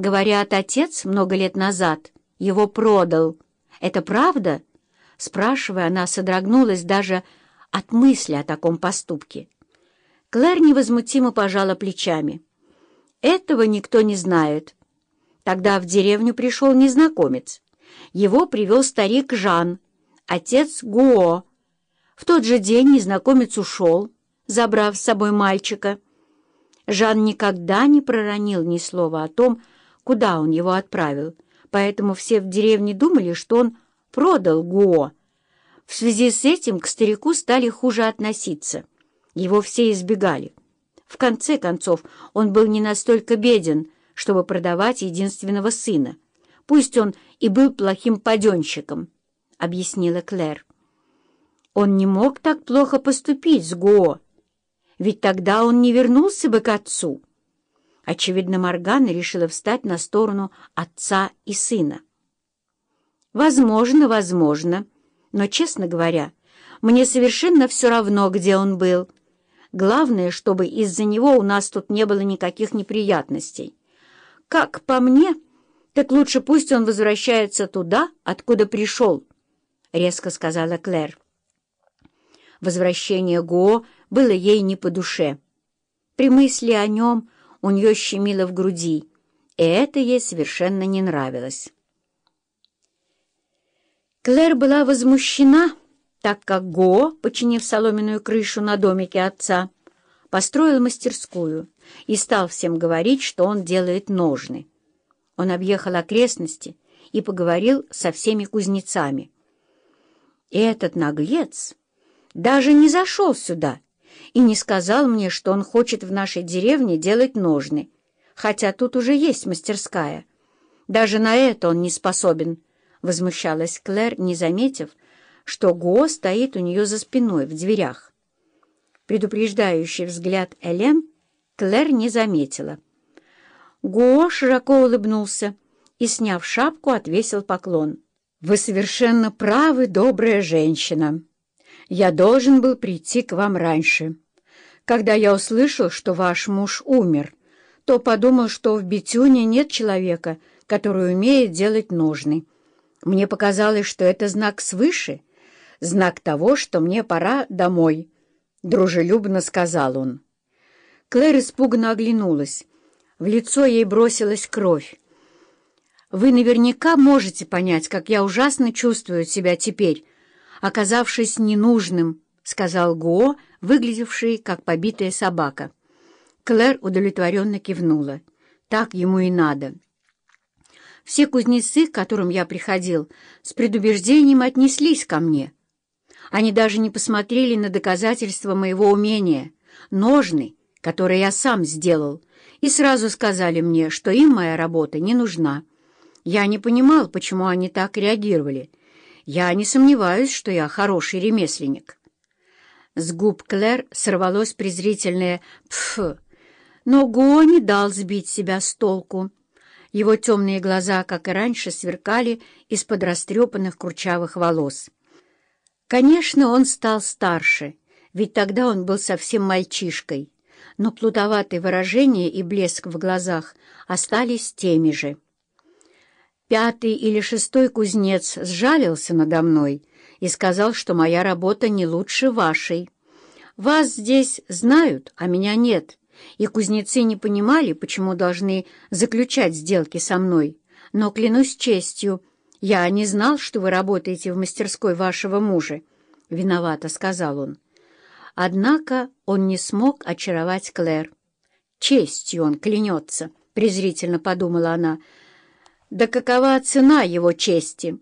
Говорят, отец много лет назад его продал. Это правда?» Спрашивая, она содрогнулась даже от мысли о таком поступке. Клэр невозмутимо пожала плечами. «Этого никто не знает». Тогда в деревню пришел незнакомец. Его привел старик Жан, отец Гуо. В тот же день незнакомец ушел, забрав с собой мальчика. Жан никогда не проронил ни слова о том, куда он его отправил, поэтому все в деревне думали, что он продал Гуо. В связи с этим к старику стали хуже относиться. Его все избегали. В конце концов, он был не настолько беден, чтобы продавать единственного сына. Пусть он и был плохим паденщиком, — объяснила Клэр. Он не мог так плохо поступить с Го, ведь тогда он не вернулся бы к отцу. Очевидно, Моргана решила встать на сторону отца и сына. «Возможно, возможно, но, честно говоря, мне совершенно все равно, где он был. Главное, чтобы из-за него у нас тут не было никаких неприятностей. Как по мне, так лучше пусть он возвращается туда, откуда пришел», — резко сказала Клэр. Возвращение Го было ей не по душе. При мысли о нем у нее щемило в груди, и это ей совершенно не нравилось. Клэр была возмущена, так как Го, починив соломенную крышу на домике отца, построил мастерскую и стал всем говорить, что он делает ножны. Он объехал окрестности и поговорил со всеми кузнецами. И этот наглец даже не зашел сюда и не сказал мне, что он хочет в нашей деревне делать ножны, хотя тут уже есть мастерская. Даже на это он не способен, — возмущалась Клэр, не заметив, что Го стоит у нее за спиной в дверях. Предупреждающий взгляд Элен Клэр не заметила. Го широко улыбнулся и, сняв шапку, отвесил поклон. «Вы совершенно правы, добрая женщина. Я должен был прийти к вам раньше. Когда я услышал, что ваш муж умер, то подумал, что в Бетюне нет человека, который умеет делать ножны. Мне показалось, что это знак свыше, знак того, что мне пора домой», — дружелюбно сказал он. Клэр испуганно оглянулась. В лицо ей бросилась кровь. «Вы наверняка можете понять, как я ужасно чувствую себя теперь, оказавшись ненужным», — сказал Го, выглядевший как побитая собака. Клэр удовлетворенно кивнула. «Так ему и надо». Все кузнецы, к которым я приходил, с предубеждением отнеслись ко мне. Они даже не посмотрели на доказательства моего умения. Ножны, которые я сам сделал, и сразу сказали мне, что им моя работа не нужна. Я не понимал, почему они так реагировали, я не сомневаюсь, что я хороший ремесленник. С губ Клэр сорвалось презрительное «пф», но Го не дал сбить себя с толку. Его темные глаза, как и раньше, сверкали из-под растрепанных кручавых волос. Конечно, он стал старше, ведь тогда он был совсем мальчишкой, но плутоватые выражения и блеск в глазах остались теми же. Пятый или шестой кузнец сжалился надо мной и сказал, что моя работа не лучше вашей. Вас здесь знают, а меня нет, и кузнецы не понимали, почему должны заключать сделки со мной. Но, клянусь честью, я не знал, что вы работаете в мастерской вашего мужа. Виновато, — сказал он. Однако он не смог очаровать Клэр. «Честью он клянется», — презрительно подумала она, — да какова цена его чести?